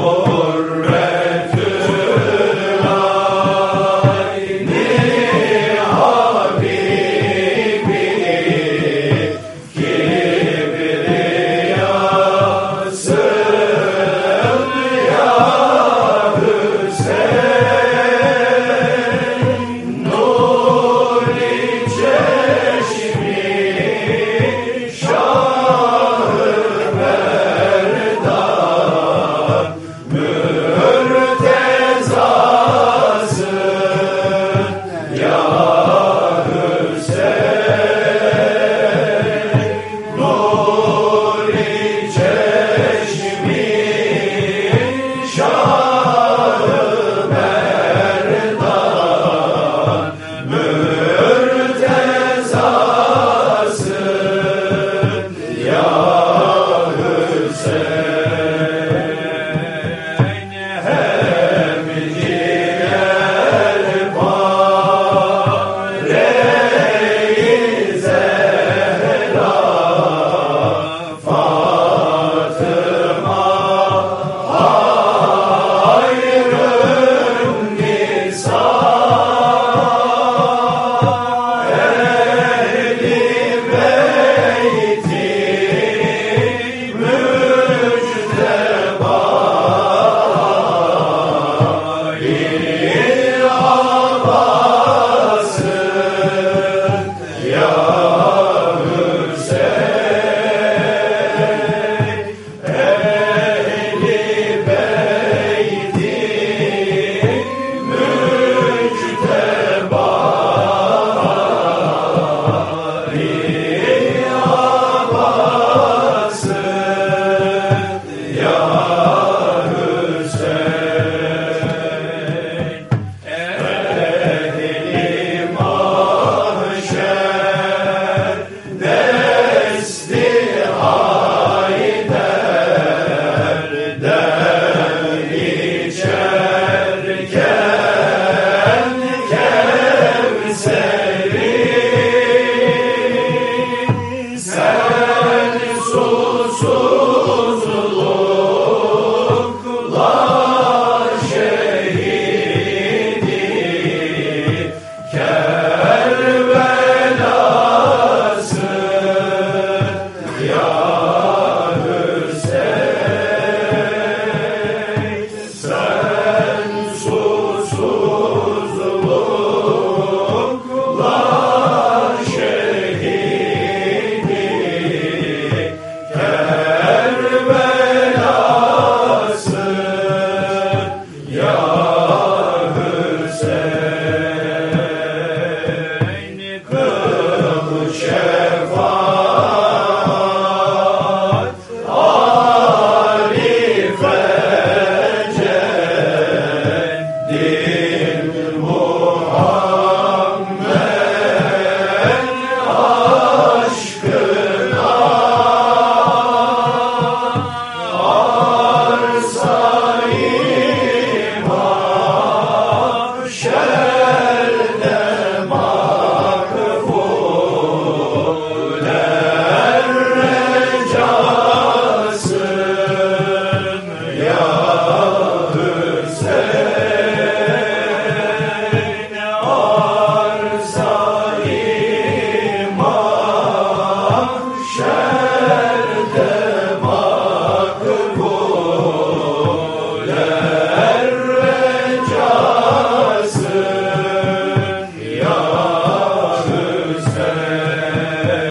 Oh. Say.